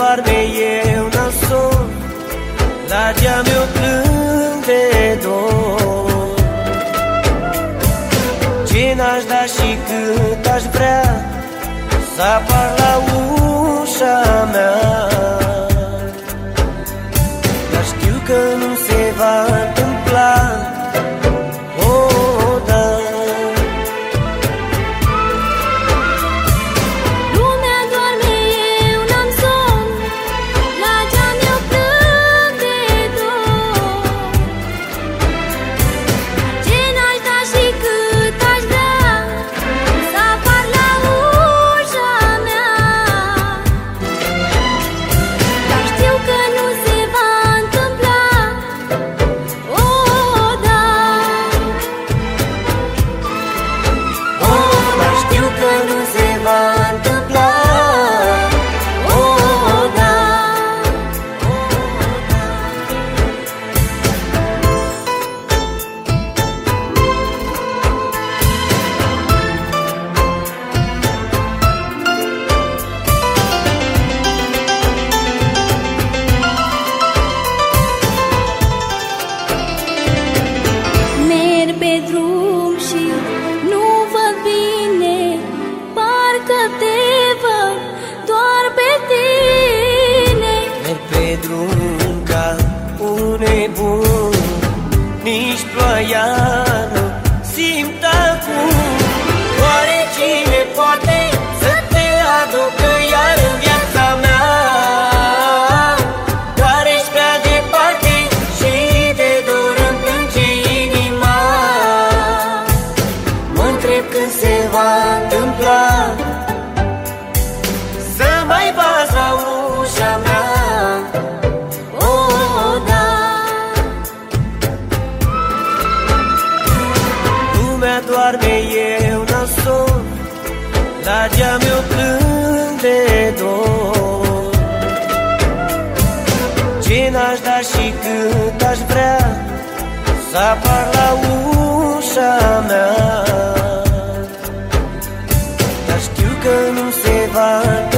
doarme eu n-am somn La geam eu plâng de dor. Ce n-aș da și cât aș vrea Să apar la ușa mea? Dar știu că nu se va întâmpla La geam eu plâng de dor. Ce n-aș da și cât aș vrea Să apar la ușa mea? Dar știu că nu se va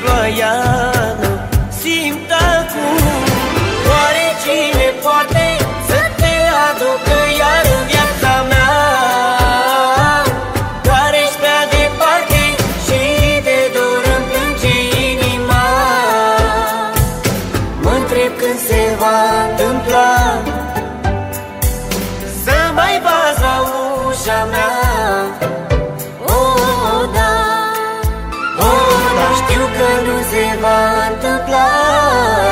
ploiană Simt acum. Oare cine poate Să te aducă iar în viața mea? Dar ești prea departe Și de dor îmi plânge inima. Mă întreb când se va întâmpla Să mai baza ușa mea.